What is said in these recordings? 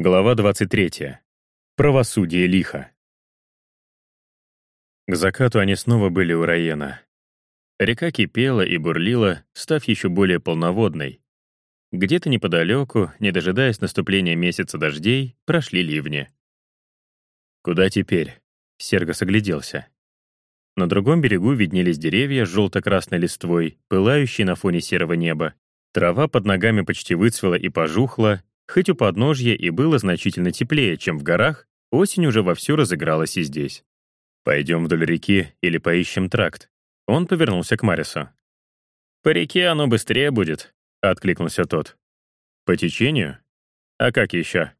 Глава 23. Правосудие лиха. К закату они снова были у Раена. Река кипела и бурлила, став еще более полноводной. Где-то неподалеку, не дожидаясь наступления месяца дождей, прошли ливни. «Куда теперь?» — Сергос огляделся. На другом берегу виднелись деревья с желто-красной листвой, пылающие на фоне серого неба. Трава под ногами почти выцвела и пожухла, Хоть у подножья и было значительно теплее, чем в горах, осень уже вовсю разыгралась и здесь. «Пойдем вдоль реки или поищем тракт?» Он повернулся к Марису. «По реке оно быстрее будет», — откликнулся тот. «По течению? А как еще?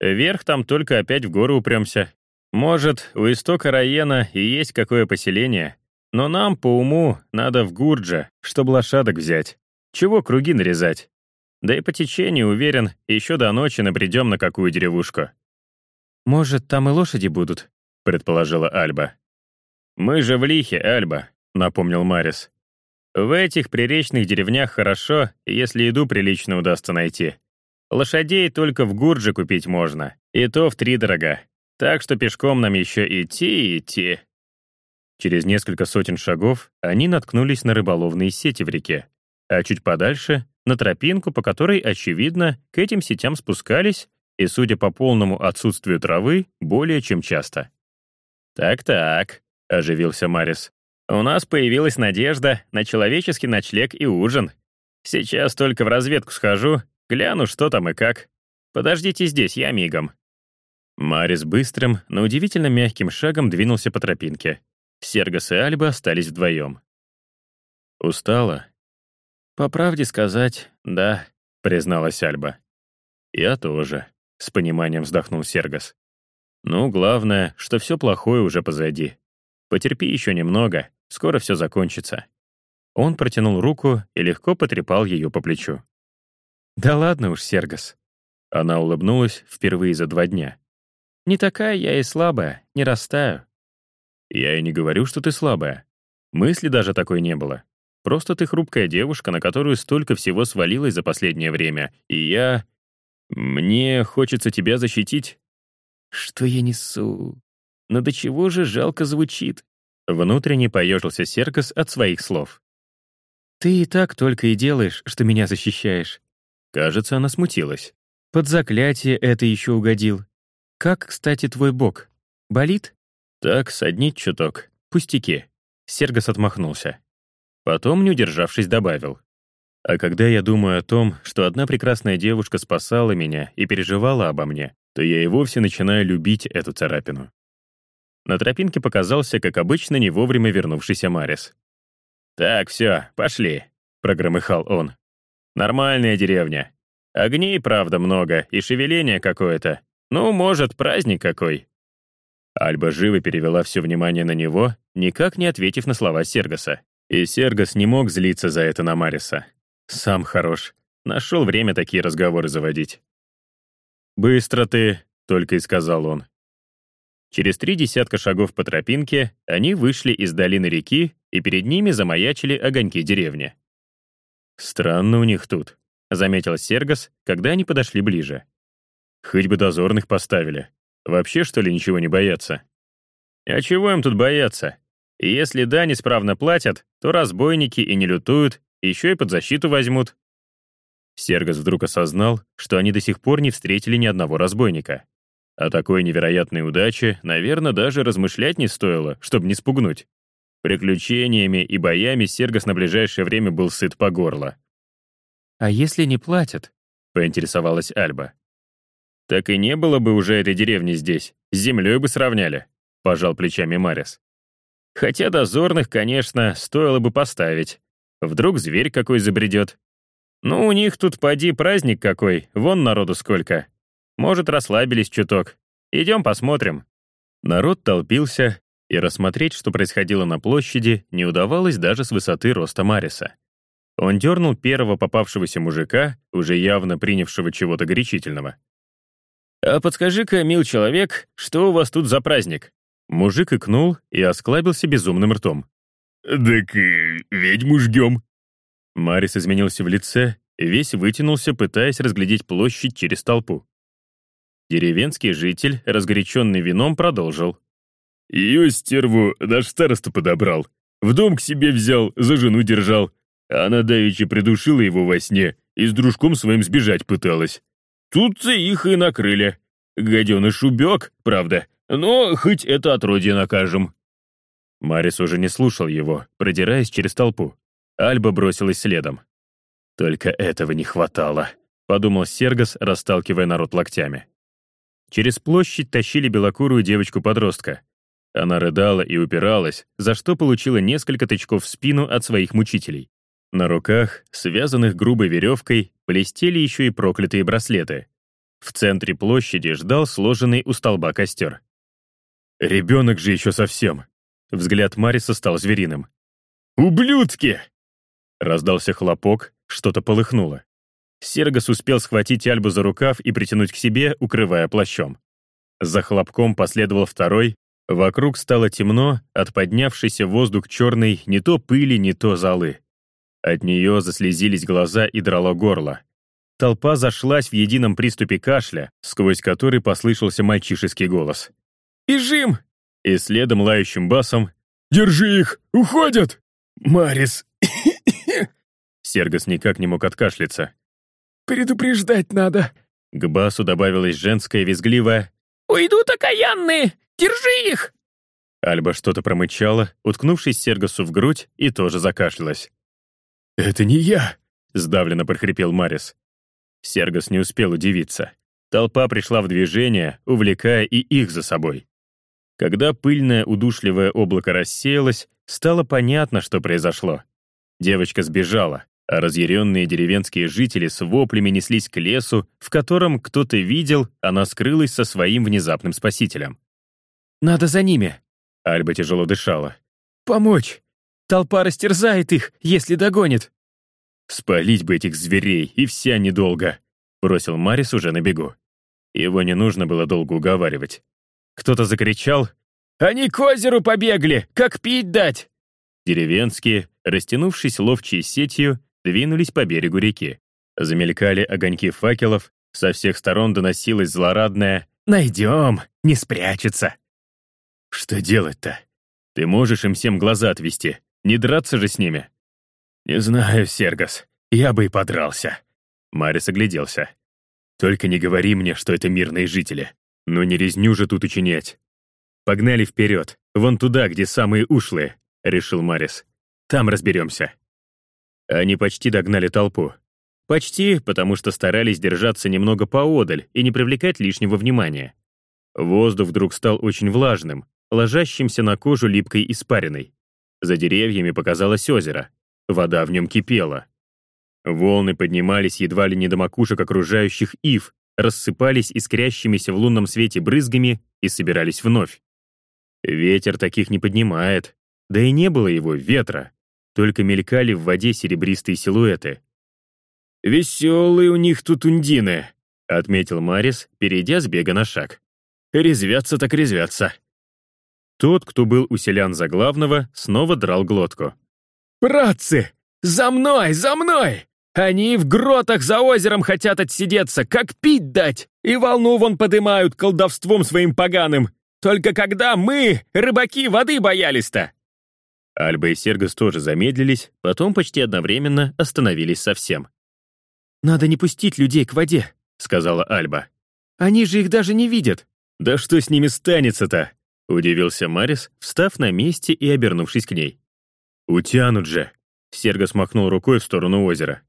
Вверх там только опять в горы упремся. Может, у истока Раена и есть какое поселение, но нам, по уму, надо в Гурджа, чтобы лошадок взять. Чего круги нарезать? Да и по течению, уверен, еще до ночи набредем на какую деревушку. «Может, там и лошади будут?» — предположила Альба. «Мы же в Лихе, Альба», — напомнил Марис. «В этих приречных деревнях хорошо, если еду прилично удастся найти. Лошадей только в Гурже купить можно, и то в три дорога. Так что пешком нам еще идти и идти». Через несколько сотен шагов они наткнулись на рыболовные сети в реке, а чуть подальше на тропинку, по которой, очевидно, к этим сетям спускались, и, судя по полному отсутствию травы, более чем часто. «Так-так», — оживился Марис, «у нас появилась надежда на человеческий ночлег и ужин. Сейчас только в разведку схожу, гляну, что там и как. Подождите здесь, я мигом». Марис быстрым, но удивительно мягким шагом двинулся по тропинке. Сергос и Альба остались вдвоем. «Устала?» «По правде сказать, да», — призналась Альба. «Я тоже», — с пониманием вздохнул Сергос. «Ну, главное, что все плохое уже позади. Потерпи еще немного, скоро все закончится». Он протянул руку и легко потрепал ее по плечу. «Да ладно уж, Сергос». Она улыбнулась впервые за два дня. «Не такая я и слабая, не растаю». «Я и не говорю, что ты слабая. Мысли даже такой не было. Просто ты хрупкая девушка, на которую столько всего свалилось за последнее время, и я... Мне хочется тебя защитить». «Что я несу? Но до чего же жалко звучит?» Внутренне поежился Серкас от своих слов. «Ты и так только и делаешь, что меня защищаешь». Кажется, она смутилась. «Под заклятие это еще угодил. Как, кстати, твой бок? Болит?» «Так, соднить чуток. Пустяки». Сергас отмахнулся. Потом, не удержавшись, добавил. «А когда я думаю о том, что одна прекрасная девушка спасала меня и переживала обо мне, то я и вовсе начинаю любить эту царапину». На тропинке показался, как обычно, не вовремя вернувшийся Марис. «Так, все, пошли», — прогромыхал он. «Нормальная деревня. Огней, правда, много, и шевеления какое-то. Ну, может, праздник какой». Альба живо перевела все внимание на него, никак не ответив на слова Сергоса. И Сергос не мог злиться за это на Мариса. Сам хорош. Нашел время такие разговоры заводить. «Быстро ты», — только и сказал он. Через три десятка шагов по тропинке они вышли из долины реки, и перед ними замаячили огоньки деревни. «Странно у них тут», — заметил Сергос, когда они подошли ближе. «Хоть бы дозорных поставили. Вообще, что ли, ничего не боятся?» «А чего им тут бояться? И если дань исправно платят, то разбойники и не лютуют, еще и под защиту возьмут. Сергос вдруг осознал, что они до сих пор не встретили ни одного разбойника. О такой невероятной удаче, наверное, даже размышлять не стоило, чтобы не спугнуть. Приключениями и боями Сергос на ближайшее время был сыт по горло. «А если не платят?» — поинтересовалась Альба. «Так и не было бы уже этой деревни здесь, с землей бы сравняли», — пожал плечами Марис. Хотя дозорных, конечно, стоило бы поставить. Вдруг зверь какой забредет. Ну, у них тут поди праздник какой, вон народу сколько. Может, расслабились чуток. Идем посмотрим. Народ толпился, и рассмотреть, что происходило на площади, не удавалось даже с высоты роста Мариса. Он дернул первого попавшегося мужика, уже явно принявшего чего-то горячительного. «А подскажи-ка, мил человек, что у вас тут за праздник?» Мужик икнул и осклабился безумным ртом. «Так и ведьму ждем». Марис изменился в лице, весь вытянулся, пытаясь разглядеть площадь через толпу. Деревенский житель, разгоряченный вином, продолжил. Ее стерву наш староста подобрал. В дом к себе взял, за жену держал. Она давеча придушила его во сне и с дружком своим сбежать пыталась. Тут-то их и накрыли. Гаденыш убег, правда, но хоть это отродье накажем. Марис уже не слушал его, продираясь через толпу. Альба бросилась следом. «Только этого не хватало», — подумал Сергас, расталкивая народ локтями. Через площадь тащили белокурую девочку-подростка. Она рыдала и упиралась, за что получила несколько тычков в спину от своих мучителей. На руках, связанных грубой веревкой, блестели еще и проклятые браслеты. В центре площади ждал сложенный у столба костер. «Ребенок же еще совсем!» Взгляд Мариса стал звериным. «Ублюдки!» Раздался хлопок, что-то полыхнуло. Сергас успел схватить Альбу за рукав и притянуть к себе, укрывая плащом. За хлопком последовал второй. Вокруг стало темно, от поднявшейся в воздух черной не то пыли, не то золы. От нее заслезились глаза и драло горло. Толпа зашлась в едином приступе кашля, сквозь который послышался мальчишеский голос. «Бежим!» И следом лающим басом «Держи их! Уходят!» «Марис!» Сергас никак не мог откашляться. «Предупреждать надо!» К басу добавилась женская визгливая «Уйдут окаянные! Держи их!» Альба что-то промычала, уткнувшись Сергасу в грудь, и тоже закашлялась. «Это не я!» — сдавленно прохрипел Марис. Сергас не успел удивиться. Толпа пришла в движение, увлекая и их за собой. Когда пыльное удушливое облако рассеялось, стало понятно, что произошло. Девочка сбежала, а разъяренные деревенские жители с воплями неслись к лесу, в котором кто-то видел, она скрылась со своим внезапным спасителем. «Надо за ними!» Альба тяжело дышала. «Помочь! Толпа растерзает их, если догонит!» «Спалить бы этих зверей, и вся недолго!» бросил Марис уже на бегу. Его не нужно было долго уговаривать. Кто-то закричал «Они к озеру побегли! Как пить дать?» Деревенские, растянувшись ловчей сетью, двинулись по берегу реки. Замелькали огоньки факелов, со всех сторон доносилось злорадное «Найдем, не спрячется». «Что делать-то? Ты можешь им всем глаза отвести, не драться же с ними?» «Не знаю, Сергас, я бы и подрался». Марис огляделся. «Только не говори мне, что это мирные жители. Но не резню же тут учинять. Погнали вперед, вон туда, где самые ушлые, решил Марис. Там разберемся. Они почти догнали толпу. Почти, потому что старались держаться немного поодаль и не привлекать лишнего внимания. Воздух вдруг стал очень влажным, ложащимся на кожу липкой испариной. За деревьями показалось озеро. Вода в нем кипела. Волны поднимались едва ли не до макушек окружающих ив, рассыпались искрящимися в лунном свете брызгами и собирались вновь. Ветер таких не поднимает, да и не было его ветра, только мелькали в воде серебристые силуэты. «Веселые у них тут ундины», — отметил Марис, перейдя с бега на шаг. «Резвятся так резвятся». Тот, кто был у селян за главного, снова драл глотку. «Братцы, за мной, за мной! Они в гротах за озером хотят отсидеться, как пить дать, и волну вон подымают колдовством своим поганым. Только когда мы, рыбаки, воды боялись-то?» Альба и Сергас тоже замедлились, потом почти одновременно остановились совсем. «Надо не пустить людей к воде», — сказала Альба. «Они же их даже не видят». «Да что с ними станется-то?» — удивился Марис, встав на месте и обернувшись к ней. «Утянут же!» — Сергас махнул рукой в сторону озера.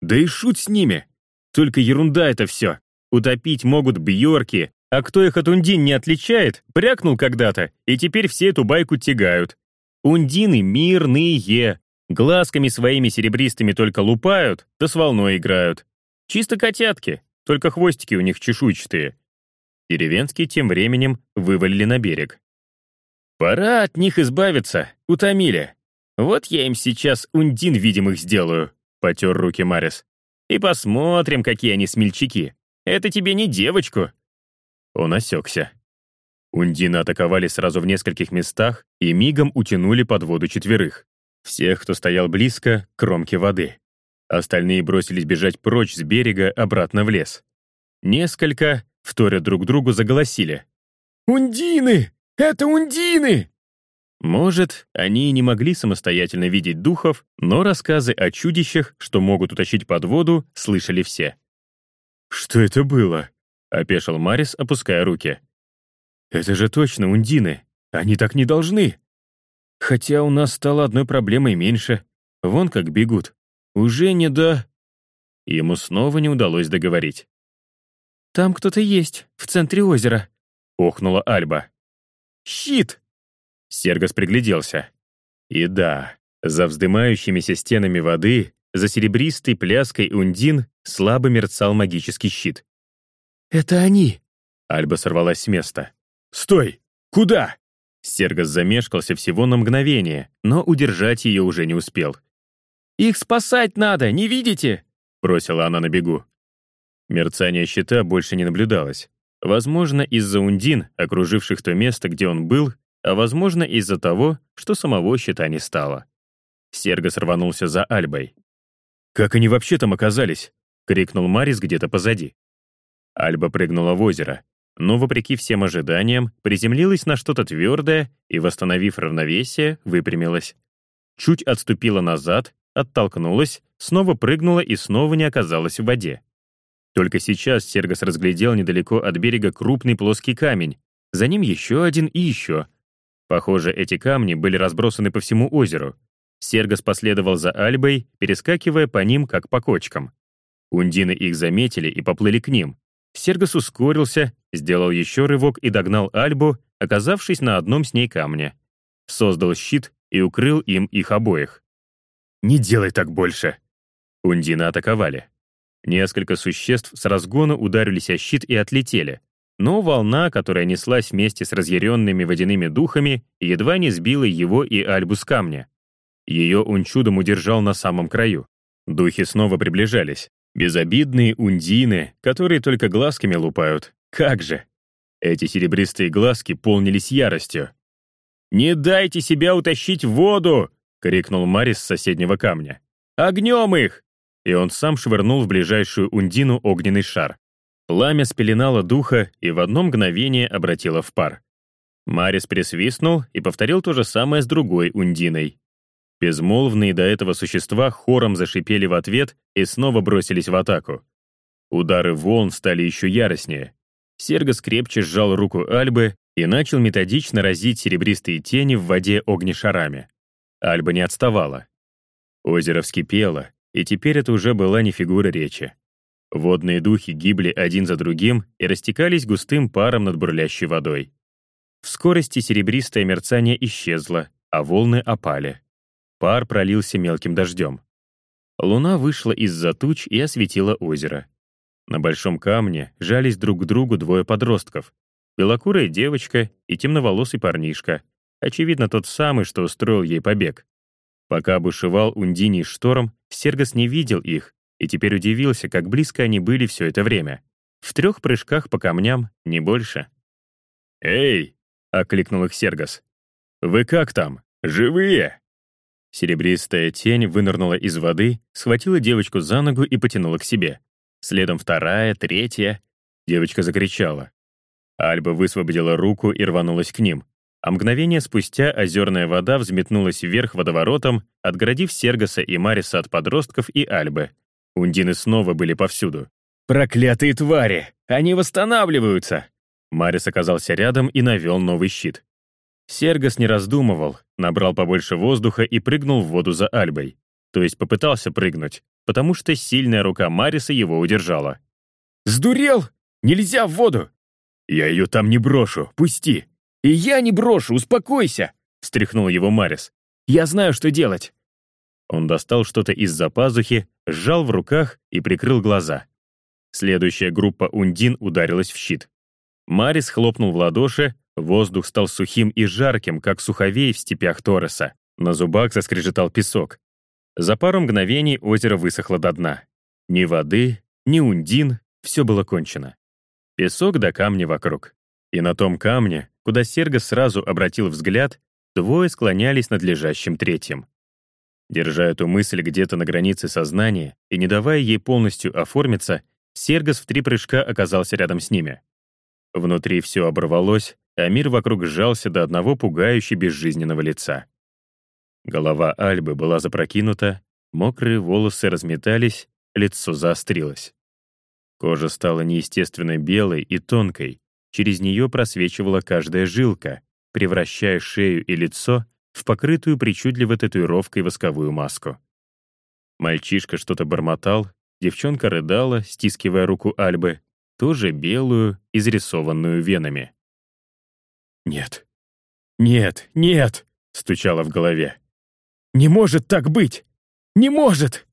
Да и шуть с ними. Только ерунда это все. Утопить могут бьорки, а кто их от ундин не отличает, брякнул когда-то, и теперь все эту байку тягают. Ундины мирные, глазками своими серебристыми только лупают, да с волной играют. Чисто котятки, только хвостики у них чешуйчатые. Деревенские тем временем вывалили на берег. Пора от них избавиться, утомили. Вот я им сейчас ундин видимых сделаю. — потер руки Марис. «И посмотрим, какие они смельчаки. Это тебе не девочку». Он осекся. Ундины атаковали сразу в нескольких местах и мигом утянули под воду четверых. Всех, кто стоял близко, к кромке воды. Остальные бросились бежать прочь с берега обратно в лес. Несколько, вторя друг другу, заголосили. «Ундины! Это ундины!» Может, они и не могли самостоятельно видеть духов, но рассказы о чудищах, что могут утащить под воду, слышали все. «Что это было?» — опешил Марис, опуская руки. «Это же точно ундины. Они так не должны. Хотя у нас стало одной проблемой меньше. Вон как бегут. Уже не до...» Ему снова не удалось договорить. «Там кто-то есть, в центре озера», — охнула Альба. «Щит!» Сергос пригляделся. И да, за вздымающимися стенами воды, за серебристой пляской ундин слабо мерцал магический щит. «Это они!» Альба сорвалась с места. «Стой! Куда?» Сергос замешкался всего на мгновение, но удержать ее уже не успел. «Их спасать надо, не видите?» бросила она на бегу. Мерцание щита больше не наблюдалось. Возможно, из-за ундин, окруживших то место, где он был, а возможно, из-за того, что самого щита не стало. Сергос рванулся за Альбой. «Как они вообще там оказались?» — крикнул Марис где-то позади. Альба прыгнула в озеро, но, вопреки всем ожиданиям, приземлилась на что-то твердое и, восстановив равновесие, выпрямилась. Чуть отступила назад, оттолкнулась, снова прыгнула и снова не оказалась в воде. Только сейчас Сергос разглядел недалеко от берега крупный плоский камень, за ним еще один и еще. Похоже, эти камни были разбросаны по всему озеру. Сергос последовал за Альбой, перескакивая по ним, как по кочкам. Ундины их заметили и поплыли к ним. Сергос ускорился, сделал еще рывок и догнал Альбу, оказавшись на одном с ней камне. Создал щит и укрыл им их обоих. «Не делай так больше!» Ундины атаковали. Несколько существ с разгона ударились о щит и отлетели. Но волна, которая неслась вместе с разъяренными водяными духами, едва не сбила его и Альбу с камня. Ее он чудом удержал на самом краю. Духи снова приближались. Безобидные ундины, которые только глазками лупают. Как же! Эти серебристые глазки полнились яростью. «Не дайте себя утащить в воду!» — крикнул Марис с соседнего камня. «Огнем их!» И он сам швырнул в ближайшую ундину огненный шар. Пламя спеленало духа и в одно мгновение обратило в пар. Марис присвистнул и повторил то же самое с другой ундиной. Безмолвные до этого существа хором зашипели в ответ и снова бросились в атаку. Удары волн стали еще яростнее. Сергос крепче сжал руку Альбы и начал методично разить серебристые тени в воде огнешарами. Альба не отставала. Озеро вскипело, и теперь это уже была не фигура речи. Водные духи гибли один за другим и растекались густым паром над бурлящей водой. В скорости серебристое мерцание исчезло, а волны опали. Пар пролился мелким дождем. Луна вышла из-за туч и осветила озеро. На большом камне жались друг к другу двое подростков. Белокурая девочка и темноволосый парнишка. Очевидно, тот самый, что устроил ей побег. Пока бушевал Ундиний шторм, Сергос не видел их и теперь удивился, как близко они были все это время. В трех прыжках по камням, не больше. «Эй!» — окликнул их Сергос. «Вы как там? Живые?» Серебристая тень вынырнула из воды, схватила девочку за ногу и потянула к себе. Следом вторая, третья. Девочка закричала. Альба высвободила руку и рванулась к ним а мгновение спустя озерная вода взметнулась вверх водоворотом, отгородив Сергоса и Мариса от подростков и Альбы. Ундины снова были повсюду. «Проклятые твари! Они восстанавливаются!» Марис оказался рядом и навел новый щит. Сергос не раздумывал, набрал побольше воздуха и прыгнул в воду за Альбой. То есть попытался прыгнуть, потому что сильная рука Мариса его удержала. «Сдурел! Нельзя в воду!» «Я ее там не брошу, пусти!» «И я не брошу, успокойся!» — встряхнул его Марис. «Я знаю, что делать!» Он достал что-то из-за пазухи, сжал в руках и прикрыл глаза. Следующая группа ундин ударилась в щит. Марис хлопнул в ладоши, воздух стал сухим и жарким, как суховей в степях Торреса. На зубах заскрежетал песок. За пару мгновений озеро высохло до дна. Ни воды, ни ундин, все было кончено. Песок до камня вокруг. И на том камне, куда Серго сразу обратил взгляд, двое склонялись над лежащим третьим. Держа эту мысль где-то на границе сознания и не давая ей полностью оформиться, Сергос в три прыжка оказался рядом с ними. Внутри все оборвалось, а мир вокруг сжался до одного пугающе безжизненного лица. Голова Альбы была запрокинута, мокрые волосы разметались, лицо заострилось. Кожа стала неестественно белой и тонкой, через нее просвечивала каждая жилка, превращая шею и лицо в покрытую причудливой татуировкой восковую маску. Мальчишка что-то бормотал, девчонка рыдала, стискивая руку Альбы, тоже белую, изрисованную венами. «Нет, нет, нет!» — стучало в голове. «Не может так быть! Не может!»